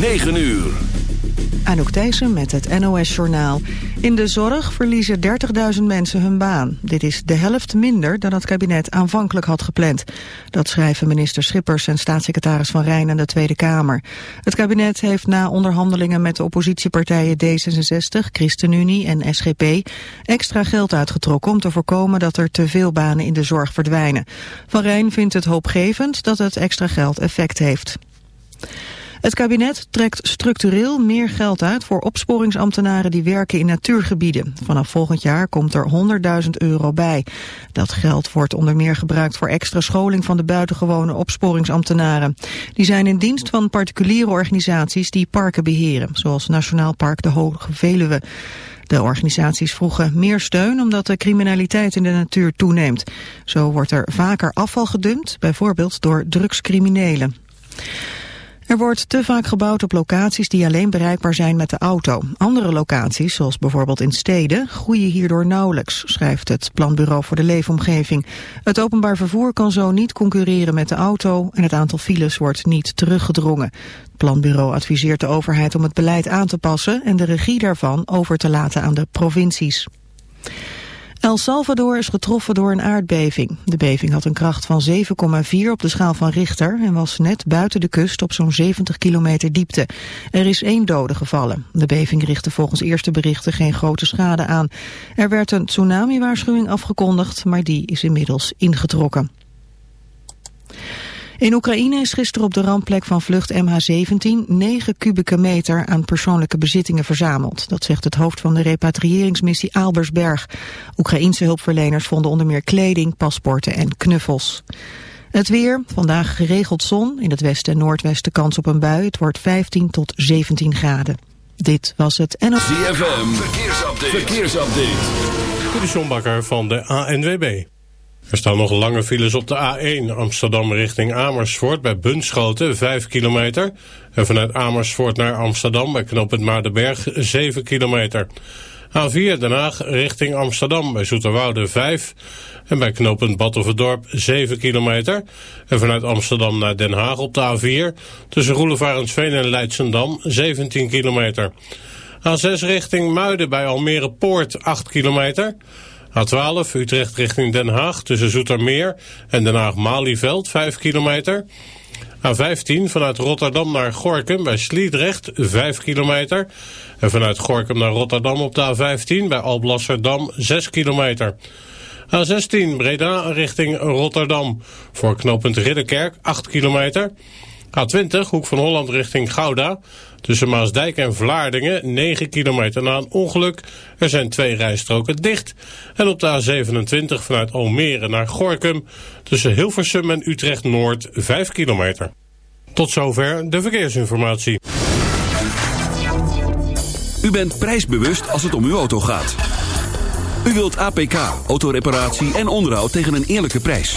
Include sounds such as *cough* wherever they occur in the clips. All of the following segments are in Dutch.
9 uur. Anouk Thijssen met het NOS-journaal. In de zorg verliezen 30.000 mensen hun baan. Dit is de helft minder dan het kabinet aanvankelijk had gepland. Dat schrijven minister Schippers en staatssecretaris Van Rijn aan de Tweede Kamer. Het kabinet heeft na onderhandelingen met de oppositiepartijen D66, ChristenUnie en SGP... extra geld uitgetrokken om te voorkomen dat er te veel banen in de zorg verdwijnen. Van Rijn vindt het hoopgevend dat het extra geld effect heeft. Het kabinet trekt structureel meer geld uit voor opsporingsambtenaren die werken in natuurgebieden. Vanaf volgend jaar komt er 100.000 euro bij. Dat geld wordt onder meer gebruikt voor extra scholing van de buitengewone opsporingsambtenaren. Die zijn in dienst van particuliere organisaties die parken beheren, zoals Nationaal Park de Hoge Veluwe. De organisaties vroegen meer steun omdat de criminaliteit in de natuur toeneemt. Zo wordt er vaker afval gedumpt, bijvoorbeeld door drugscriminelen. Er wordt te vaak gebouwd op locaties die alleen bereikbaar zijn met de auto. Andere locaties, zoals bijvoorbeeld in steden, groeien hierdoor nauwelijks, schrijft het Planbureau voor de Leefomgeving. Het openbaar vervoer kan zo niet concurreren met de auto en het aantal files wordt niet teruggedrongen. Het Planbureau adviseert de overheid om het beleid aan te passen en de regie daarvan over te laten aan de provincies. El Salvador is getroffen door een aardbeving. De beving had een kracht van 7,4 op de schaal van Richter en was net buiten de kust op zo'n 70 kilometer diepte. Er is één dode gevallen. De beving richtte volgens eerste berichten geen grote schade aan. Er werd een tsunami-waarschuwing afgekondigd, maar die is inmiddels ingetrokken. In Oekraïne is gisteren op de rampplek van vlucht MH17 9 kubieke meter aan persoonlijke bezittingen verzameld. Dat zegt het hoofd van de repatriëringsmissie Aalbersberg. Oekraïense hulpverleners vonden onder meer kleding, paspoorten en knuffels. Het weer, vandaag geregeld zon, in het westen en noordwesten kans op een bui. Het wordt 15 tot 17 graden. Dit was het NOS. ZFM, verkeersupdate. verkeersupdate. De van de ANWB. Er staan nog lange files op de A1 Amsterdam richting Amersfoort bij Bunschoten 5 kilometer. En vanuit Amersfoort naar Amsterdam bij knooppunt Maardenberg 7 kilometer. A4 Den Haag richting Amsterdam bij Zoeterwoude 5 en bij knooppunt Battenverdorp 7 kilometer. En vanuit Amsterdam naar Den Haag op de A4 tussen Roelevarensveen en Leidsendam 17 kilometer. A6 richting Muiden bij Almere Poort 8 kilometer. A12 Utrecht richting Den Haag tussen Zoetermeer en Den Haag-Malieveld 5 kilometer. A15 vanuit Rotterdam naar Gorkum bij Sliedrecht 5 kilometer. En vanuit Gorkum naar Rotterdam op de A15 bij Alblasserdam 6 kilometer. A16 Breda richting Rotterdam voor knooppunt Ridderkerk 8 kilometer. A20 Hoek van Holland richting Gouda Tussen Maasdijk en Vlaardingen 9 kilometer na een ongeluk. Er zijn twee rijstroken dicht. En op de A27 vanuit Almere naar Gorkum tussen Hilversum en Utrecht Noord 5 kilometer. Tot zover de verkeersinformatie. U bent prijsbewust als het om uw auto gaat. U wilt APK, autoreparatie en onderhoud tegen een eerlijke prijs.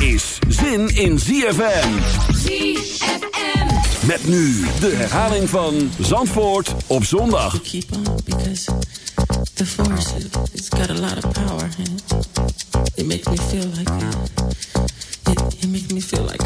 is zin in ZFM. ZFM. Met nu de herhaling van Zandvoort op zondag. keep on because the force it's got a lot of power and it makes me feel like it, it makes me feel like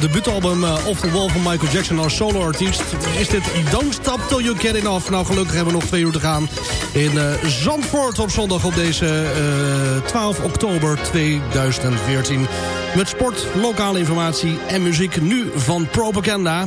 het debuutalbum uh, Off the Wall van Michael Jackson als solo-artiest... is dit Don't Stop Till You Get Enough. Nou, gelukkig hebben we nog twee uur te gaan in uh, Zandvoort op zondag op deze 12 oktober 2014. Met sport, lokale informatie en muziek nu van Propaganda.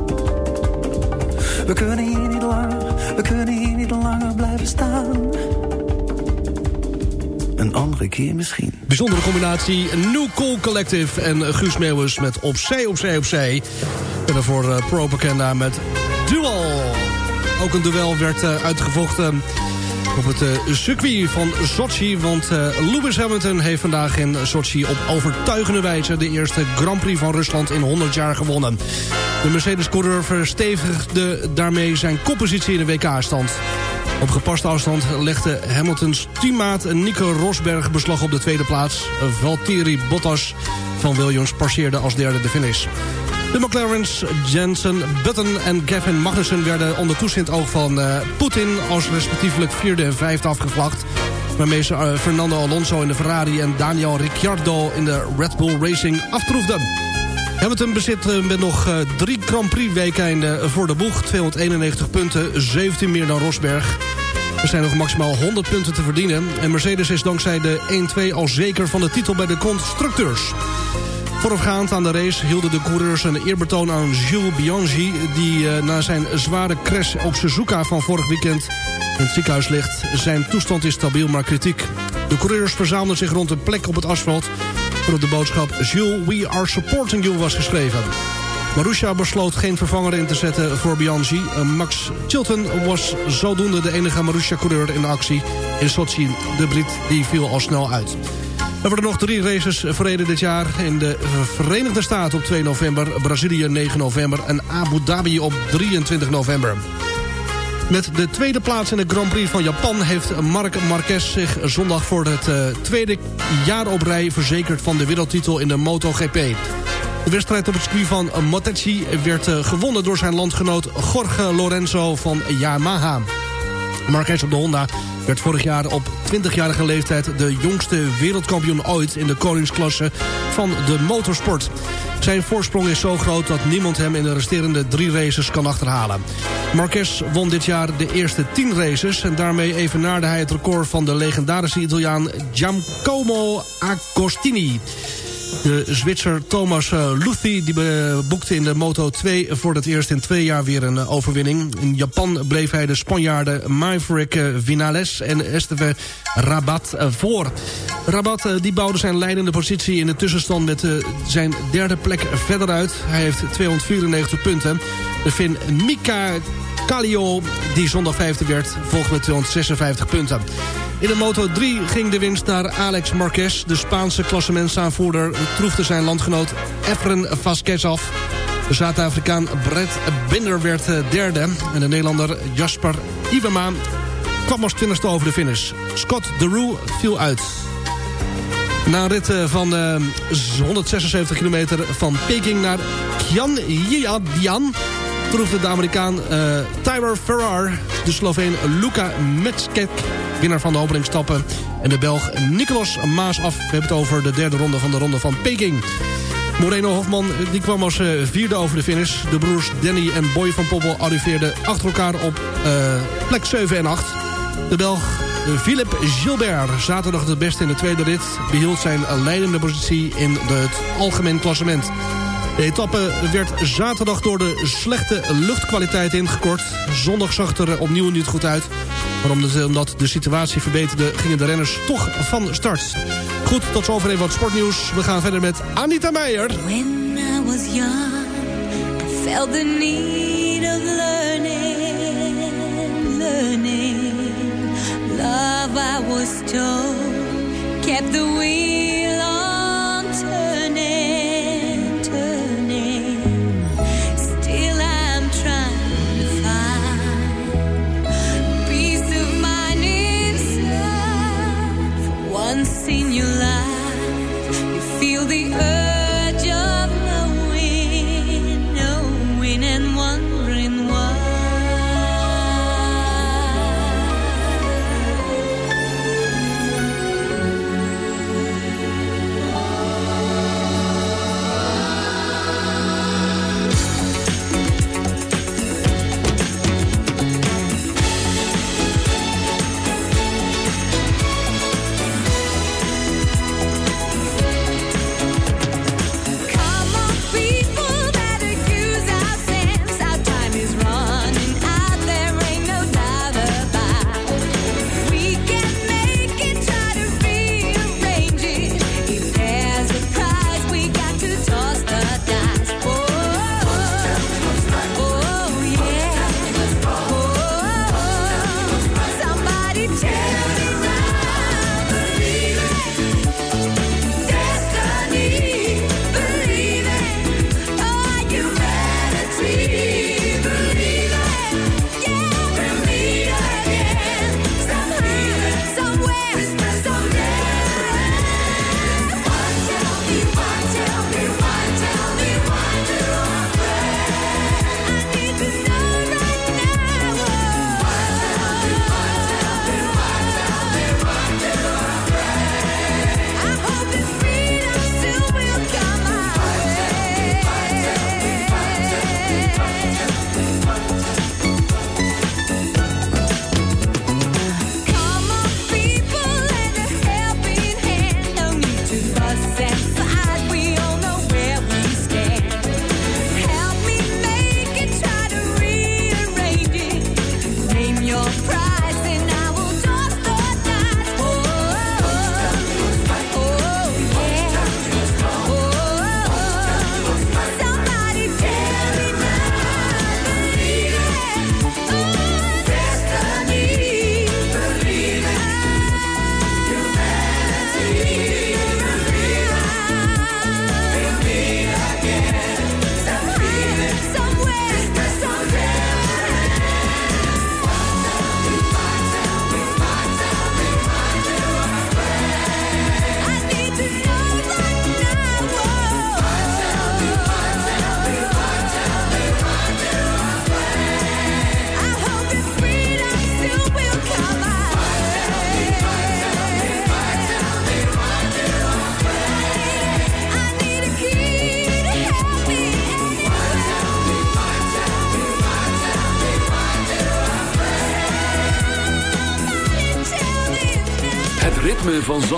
We kunnen hier niet langer, we kunnen hier niet langer blijven staan. Een andere keer misschien. Bijzondere combinatie New Cool Collective en Guus Meeuwis met Opzij, Opzij, Opzij. En daarvoor uh, Propaganda met Duel. Ook een duel werd uh, uitgevochten op het uh, circuit van Sochi. Want uh, Lewis Hamilton heeft vandaag in Sochi op overtuigende wijze... de eerste Grand Prix van Rusland in 100 jaar gewonnen. De Mercedes-coureur verstevigde daarmee zijn koppositie in de WK-stand. Op gepaste afstand legde Hamiltons teammaat Nico Rosberg beslag op de tweede plaats. Valtteri Bottas van Williams passeerde als derde de finish. De McLaren's Jensen Button en Gavin Magnussen werden onder toezicht oog van uh, Poetin... als respectievelijk vierde en vijfde afgevlacht. Waarmee ze uh, Fernando Alonso in de Ferrari en Daniel Ricciardo in de Red Bull Racing aftroefden. Hamilton bezit uh, met nog drie Grand Prix weekenden voor de boeg. 291 punten, 17 meer dan Rosberg. Er zijn nog maximaal 100 punten te verdienen. En Mercedes is dankzij de 1-2 al zeker van de titel bij de constructeurs. Voorafgaand aan de race hielden de coureurs een eerbetoon aan Jules Bianchi... die uh, na zijn zware crash op Suzuka van vorig weekend in het ziekenhuis ligt. Zijn toestand is stabiel, maar kritiek. De coureurs verzamelden zich rond een plek op het asfalt... de boodschap Jules, we are supporting you was geschreven. Marussia besloot geen vervanger in te zetten voor Bianchi. Max Chilton was zodoende de enige Marussia-coureur in actie. In Sochi, de Brit, die viel al snel uit. Er worden nog drie races verreden dit jaar. In de Verenigde Staten op 2 november, Brazilië 9 november... en Abu Dhabi op 23 november. Met de tweede plaats in de Grand Prix van Japan... heeft Marc Marquez zich zondag voor het uh, tweede jaar op rij... verzekerd van de wereldtitel in de MotoGP. De wedstrijd op het circuit van Motegi werd uh, gewonnen door zijn landgenoot Jorge Lorenzo van Yamaha. Marquez op de Honda Werd vorig jaar op 20-jarige leeftijd de jongste wereldkampioen ooit... in de koningsklasse van de motorsport. Zijn voorsprong is zo groot dat niemand hem in de resterende drie races kan achterhalen. Marquez won dit jaar de eerste tien races... en daarmee evenaarde hij het record van de legendarische Italiaan Giacomo Agostini. De Zwitser Thomas eh, Luthi die boekte in de Moto2 voor het eerst in twee jaar weer een eh, overwinning. In Japan bleef hij de Spanjaarden Maverick eh, Vinales en Esteve Rabat voor. Rabat die bouwde zijn leidende positie in de tussenstand met zijn derde plek verder uit. Hij heeft 294 punten. De Fin Mika Kallio, die zondag vijfde werd, volgt met 256 punten. In de Moto 3 ging de winst naar Alex Marquez. De Spaanse klassementsaanvoerder troefde zijn landgenoot Efren Vasquez af. De Zuid-Afrikaan Brett Binder werd eh, derde. En de Nederlander Jasper Iwema kwam als twintigste over de finish. Scott de Roux viel uit. Na een rit eh, van uh, eh, 176 kilometer van Peking naar Dian troefde de Amerikaan uh, Tyler Ferrar... de Sloveen Luka Metskek, winnaar van de openingstappen... en de Belg Nicolas Maas af. We hebben het over de derde ronde van de ronde van Peking. Moreno Hofman die kwam als uh, vierde over de finish. De broers Danny en Boy van Poppel arriveerden achter elkaar op uh, plek 7 en 8. De Belg Philippe Gilbert, zaterdag het beste in de tweede rit... behield zijn leidende positie in het algemeen klassement. De etappe werd zaterdag door de slechte luchtkwaliteit ingekort. Zondag zag er opnieuw niet goed uit. Maar omdat de situatie verbeterde, gingen de renners toch van start. Goed, tot zover even wat sportnieuws. We gaan verder met Anita Meijer. When I was young, I felt the need of learning. Love I was told, kept the wheel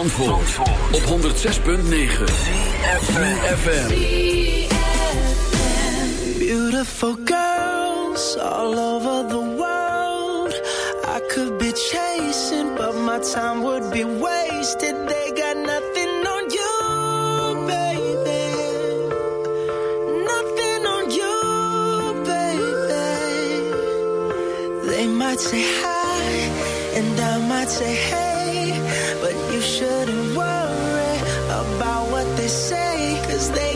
Zandvoort, Zandvoort. op 106.9 FM. Beautiful girls all over the world. I could be chasing but my time would be wasted. They got nothing on you baby. Nothing on you baby. They might say hi and I might say hey. Cause they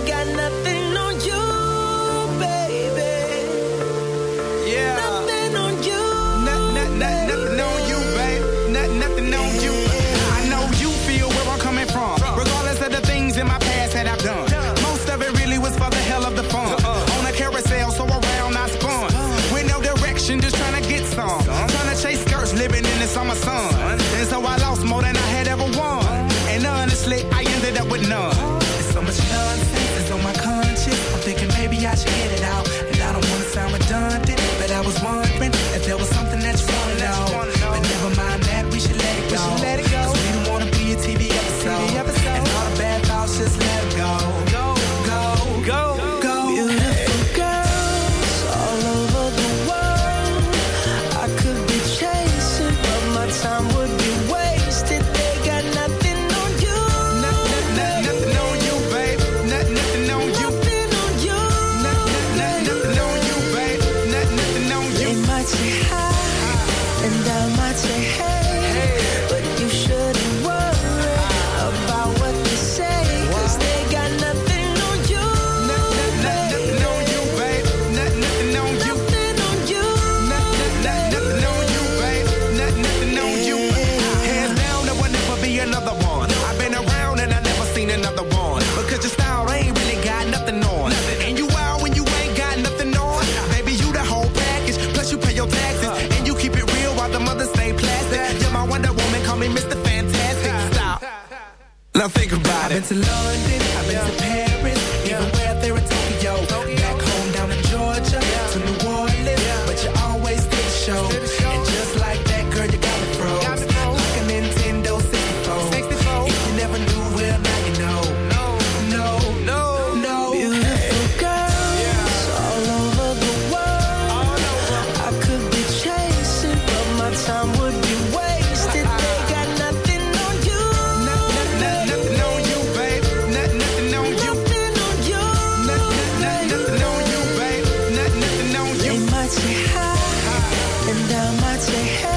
I might say hey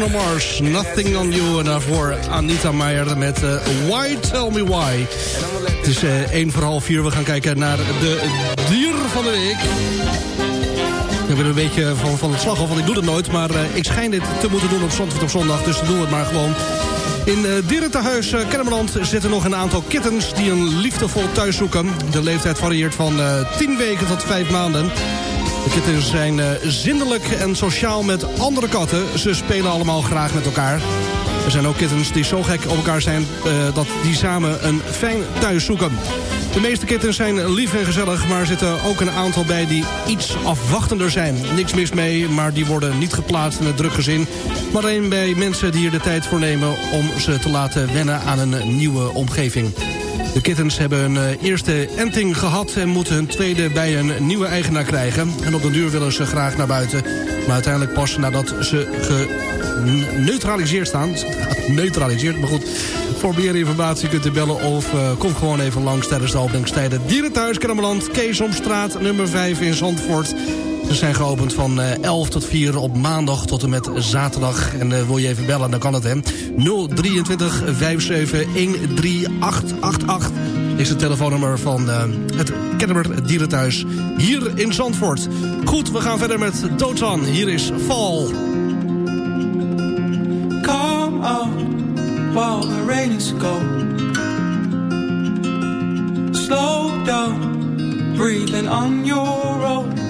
Bruno Mars, Nothing On You. En daarvoor Anita Meijer met eh, Why Tell Me Why. Het is uh, voor half vier. We gaan kijken naar de dier van de week. Ik ben een beetje van, van het slag af, want ik doe dat nooit. Maar eh, ik schijn dit te moeten doen op zondag, op zondag. Dus doen we het maar gewoon. In uh, Dierentehuis uh, Kennemerland zitten nog een aantal kittens... die een liefdevol thuis zoeken. De leeftijd varieert van uh, 10 weken tot 5 maanden. De kittens dus zijn eh, zindelijk en sociaal met andere katten. Ze spelen allemaal graag met elkaar. Er zijn ook kittens die zo gek op elkaar zijn eh, dat die samen een fijn thuis zoeken. De meeste kittens zijn lief en gezellig, maar er zitten ook een aantal bij die iets afwachtender zijn. Niks mis mee, maar die worden niet geplaatst in het druk gezin. Maar alleen bij mensen die er de tijd voor nemen om ze te laten wennen aan een nieuwe omgeving. De kittens hebben hun eh, eerste enting gehad en moeten hun tweede bij een nieuwe eigenaar krijgen. En op den duur willen ze graag naar buiten. Maar uiteindelijk pas nadat ze geneutraliseerd staan. *laughs* Neutraliseerd, maar goed. Voor meer informatie kunt u bellen of uh, kom gewoon even langs tijdens de openingstijden. Dierenthuis Kremmeland, Keesomstraat, nummer 5 in Zandvoort. Ze zijn geopend van 11 tot 4 op maandag tot en met zaterdag. En uh, wil je even bellen, dan kan het hè. 023 57 13888 is het telefoonnummer van uh, het Kennemer Dierenthuis hier in Zandvoort. Goed, we gaan verder met Dotan. Hier is Fall. Come on, while the rain is gone. Slow down, breathing on your own.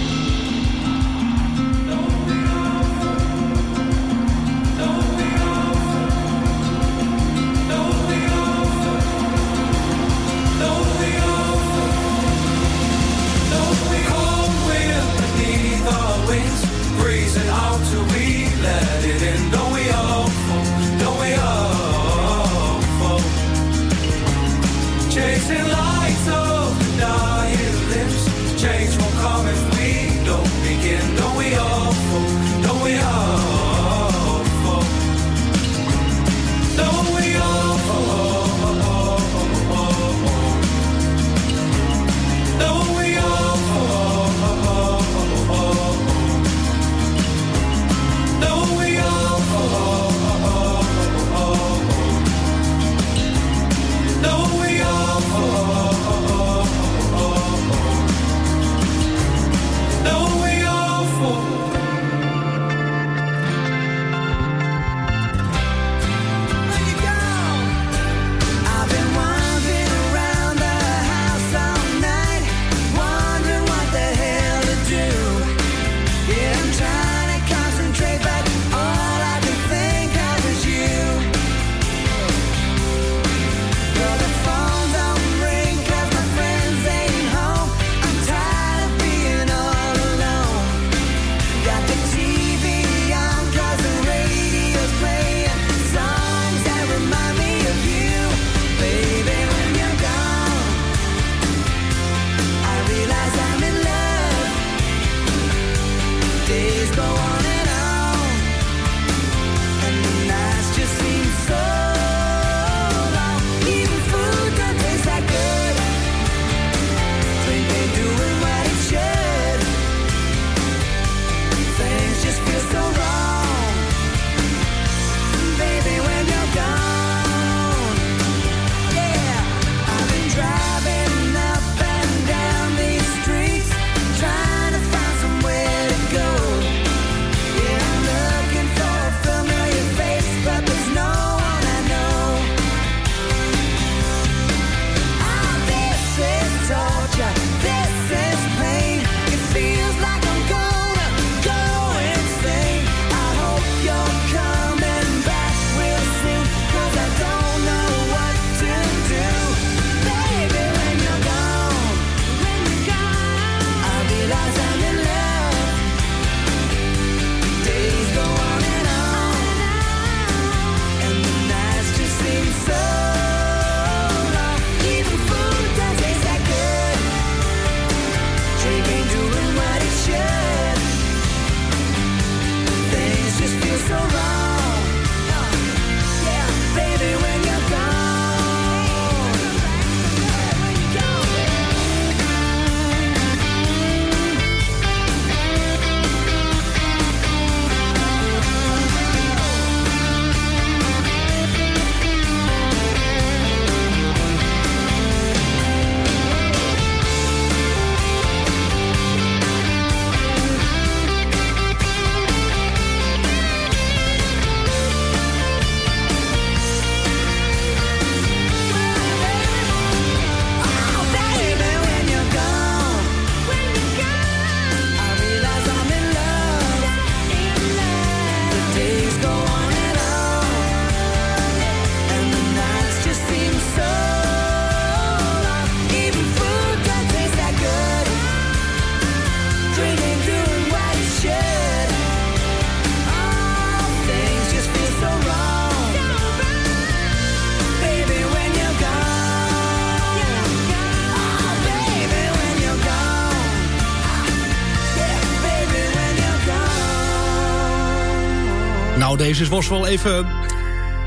Deze was wel even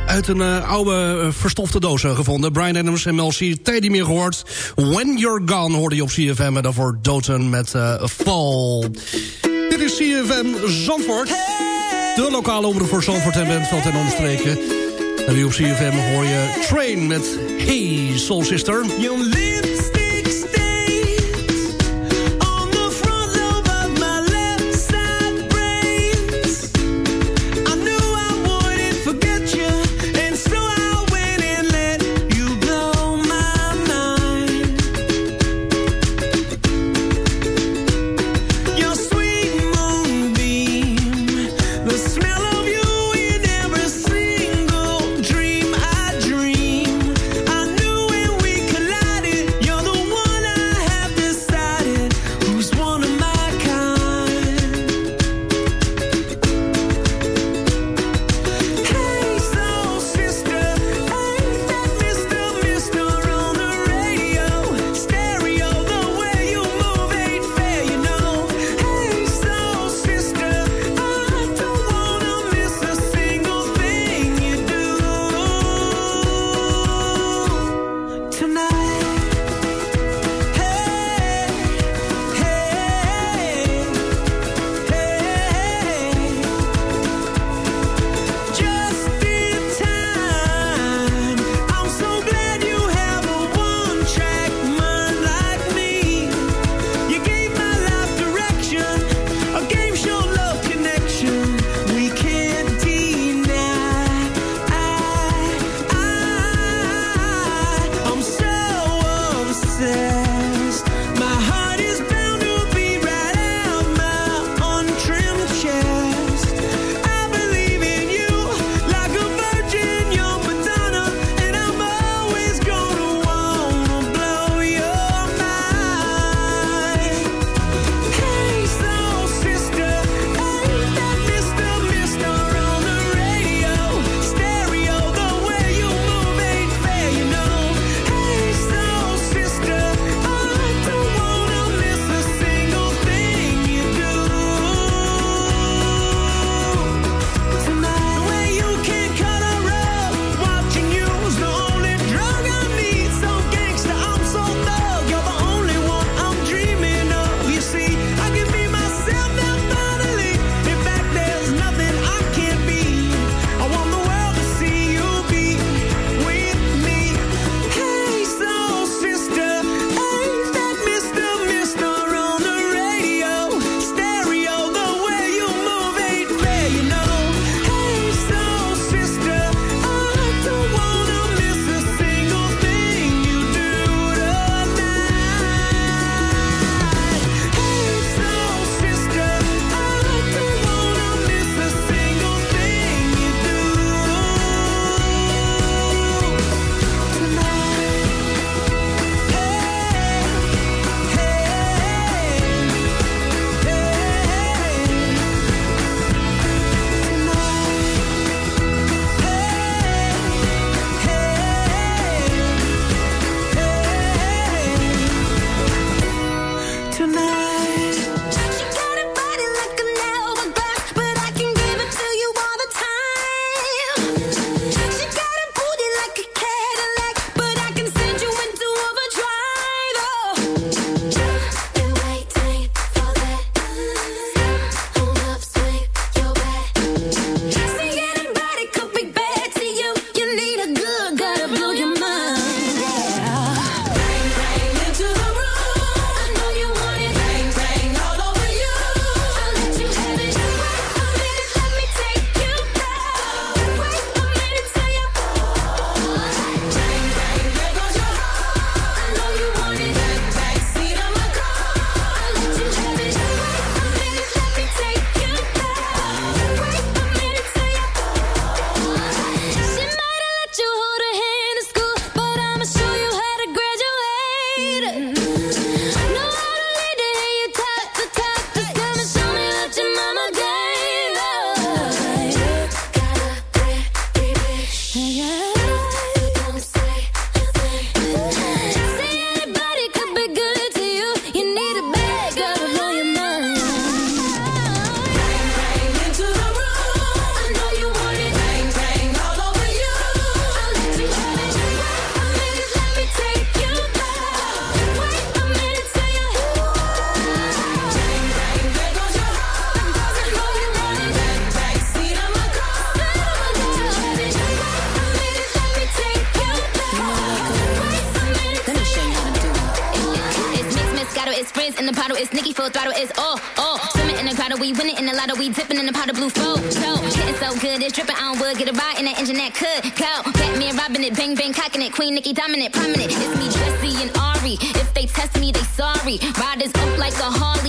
uit een uh, oude uh, verstofte doos uh, gevonden. Brian Adams en Mel C. Tijd meer gehoord. When You're Gone hoorde je op CFM. En daarvoor Doten met Fall. Dit is CFM Zandvoort. De lokale omroep voor Zandvoort en Bentveld en omstreken. En nu op CFM hoor je Train met Hey Soul Sister.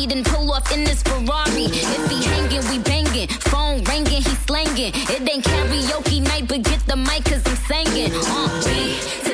A Harley, then pull off in this Ferrari. If he hanging, we banging. Phone ringing, he slanging. It ain't karaoke night, but get the mic, cause I'm singing. Uh,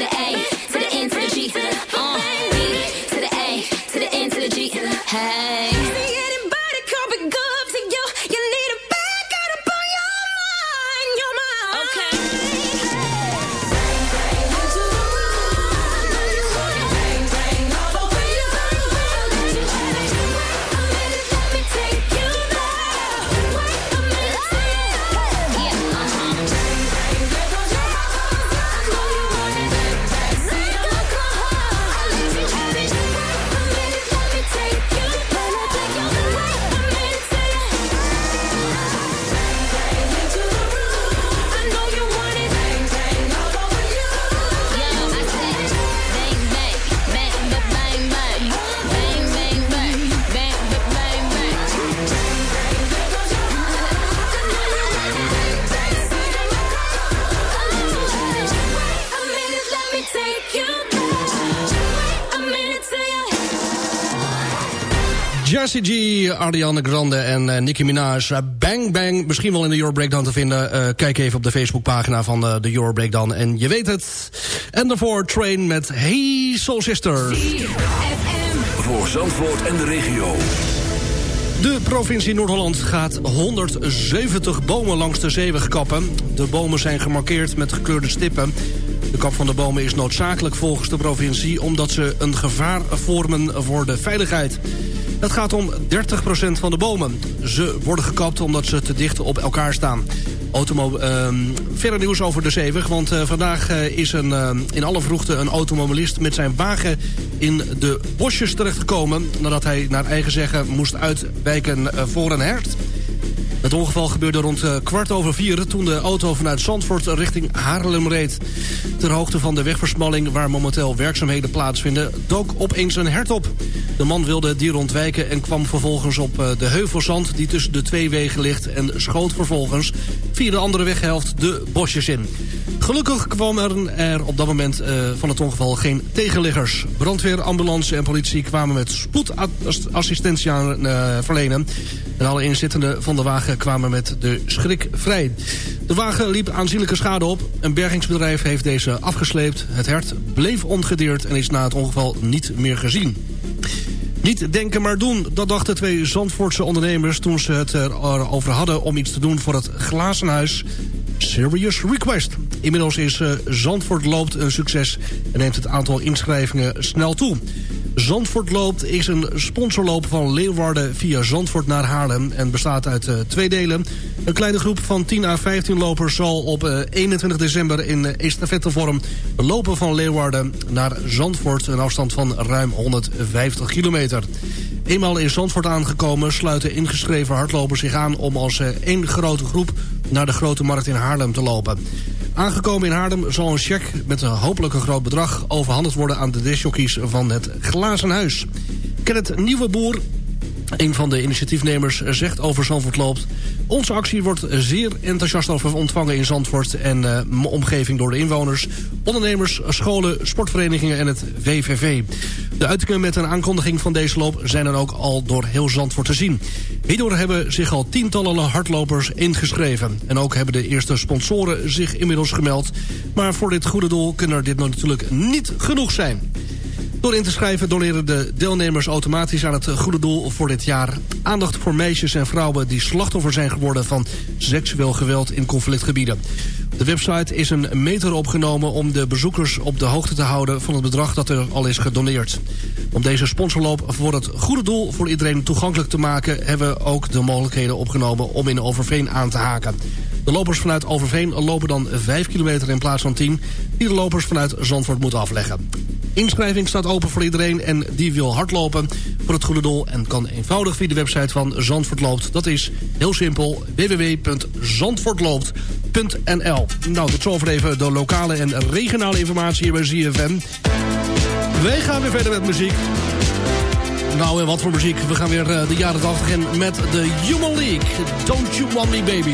Jessie G, Ariana Grande en uh, Nicki Minaj. Uh, bang Bang, misschien wel in de Euro Breakdown te vinden. Uh, kijk even op de Facebookpagina van de Euro Breakdown en je weet het. En daarvoor Train met Hey Soul Sister. Voor Zandvoort en de regio. De provincie Noord-Holland gaat 170 bomen langs de zeeweg kappen. De bomen zijn gemarkeerd met gekleurde stippen. De kap van de bomen is noodzakelijk volgens de provincie... omdat ze een gevaar vormen voor de veiligheid. Het gaat om 30% van de bomen. Ze worden gekapt omdat ze te dicht op elkaar staan. Automo uh, verder nieuws over de Zeeweg, want uh, vandaag uh, is een, uh, in alle vroegte een automobilist met zijn wagen in de bosjes terechtgekomen... nadat hij naar eigen zeggen moest uitwijken voor een hert. Het ongeval gebeurde rond uh, kwart over vier... toen de auto vanuit Zandvoort richting Haarlem reed. Ter hoogte van de wegversmalling waar momenteel werkzaamheden plaatsvinden... dook opeens een hert op. De man wilde dier ontwijken en kwam vervolgens op uh, de heuvelzand... die tussen de twee wegen ligt en schoot vervolgens... via de andere weghelft de bosjes in. Gelukkig kwamen er op dat moment uh, van het ongeval geen tegenliggers. Brandweer, ambulance en politie kwamen met spoedassistentie aan verlenen... En alle inzittenden van de wagen kwamen met de schrik vrij. De wagen liep aanzienlijke schade op. Een bergingsbedrijf heeft deze afgesleept. Het hert bleef ongedeerd en is na het ongeval niet meer gezien. Niet denken maar doen, dat dachten twee Zandvoortse ondernemers... toen ze het erover hadden om iets te doen voor het glazenhuis Serious Request. Inmiddels is uh, Zandvoort loopt een succes en neemt het aantal inschrijvingen snel toe. Zandvoort loopt is een sponsorloop van Leeuwarden via Zandvoort naar Haarlem... en bestaat uit uh, twee delen. Een kleine groep van 10 à 15 lopers zal op uh, 21 december in estafettevorm... lopen van Leeuwarden naar Zandvoort... een afstand van ruim 150 kilometer. Eenmaal in Zandvoort aangekomen sluiten ingeschreven hardlopers zich aan... om als één grote groep naar de Grote Markt in Haarlem te lopen. Aangekomen in Haarlem zal een cheque met een hopelijk een groot bedrag... overhandigd worden aan de discjockeys van het Glazen Huis. Nieuwe Boer een van de initiatiefnemers zegt over Zandvoort loopt... Onze actie wordt zeer enthousiast over ontvangen in Zandvoort... en uh, omgeving door de inwoners, ondernemers, scholen, sportverenigingen en het VVV. De uitingen met een aankondiging van deze loop zijn dan ook al door heel Zandvoort te zien. Hierdoor hebben zich al tientallen hardlopers ingeschreven. En ook hebben de eerste sponsoren zich inmiddels gemeld. Maar voor dit goede doel kunnen er dit natuurlijk niet genoeg zijn. Door in te schrijven doneren de deelnemers automatisch aan het goede doel voor dit jaar. Aandacht voor meisjes en vrouwen die slachtoffer zijn geworden van seksueel geweld in conflictgebieden. De website is een meter opgenomen om de bezoekers op de hoogte te houden van het bedrag dat er al is gedoneerd. Om deze sponsorloop voor het goede doel voor iedereen toegankelijk te maken... hebben we ook de mogelijkheden opgenomen om in Overveen aan te haken. De lopers vanuit Overveen lopen dan 5 kilometer in plaats van 10... die de lopers vanuit Zandvoort moeten afleggen inschrijving staat open voor iedereen en die wil hardlopen voor het goede doel... en kan eenvoudig via de website van Zandvoort Loopt. Dat is heel simpel www.zandvoortloopt.nl Nou, tot zover even de lokale en regionale informatie hier bij ZFM. Wij gaan weer verder met muziek. Nou, en wat voor muziek. We gaan weer eh, de jaren 80 in met de Human League. Don't You Want Me Baby.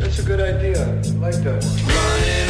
That's a good idea. I like that. Running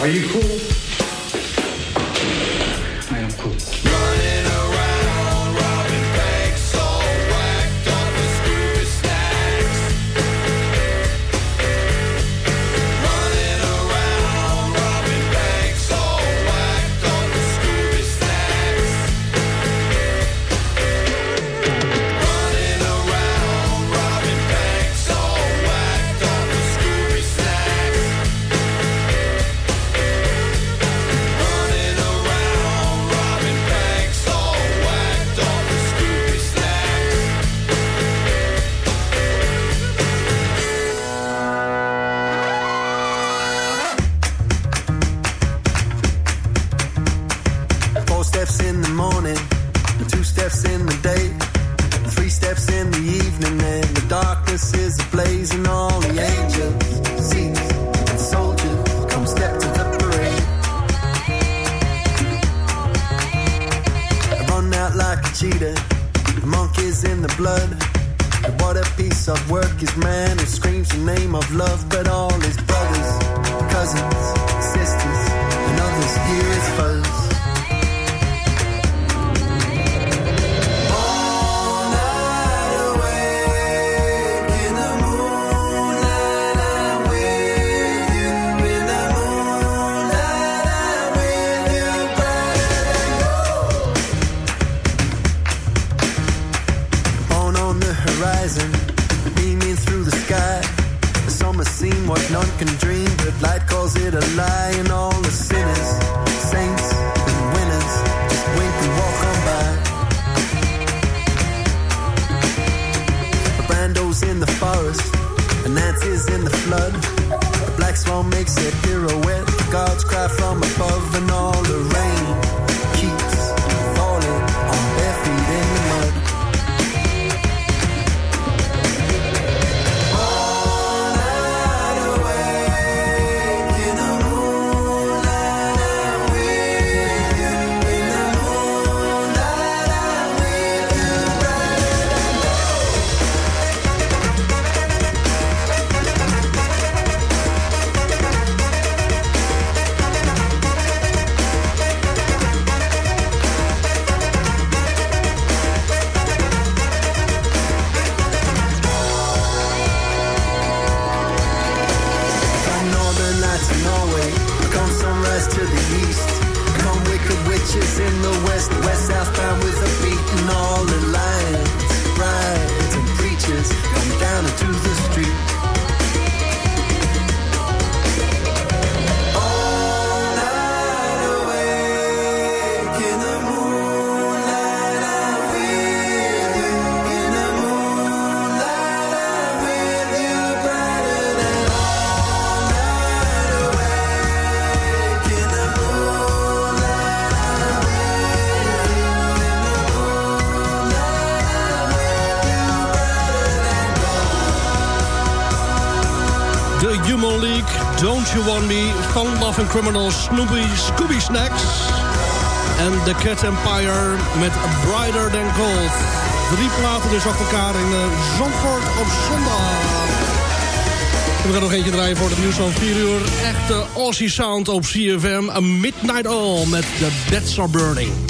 Are you cool? Criminal Snoopy Scooby Snacks. En The Cat Empire met Brighter Than Gold. Drie platen dus op elkaar in eh, Zandvoort op zondag. We gaan nog eentje draaien voor het nieuws van 4 uur. Echte Aussie sound op CFM. A Midnight All met The Beds Are Burning.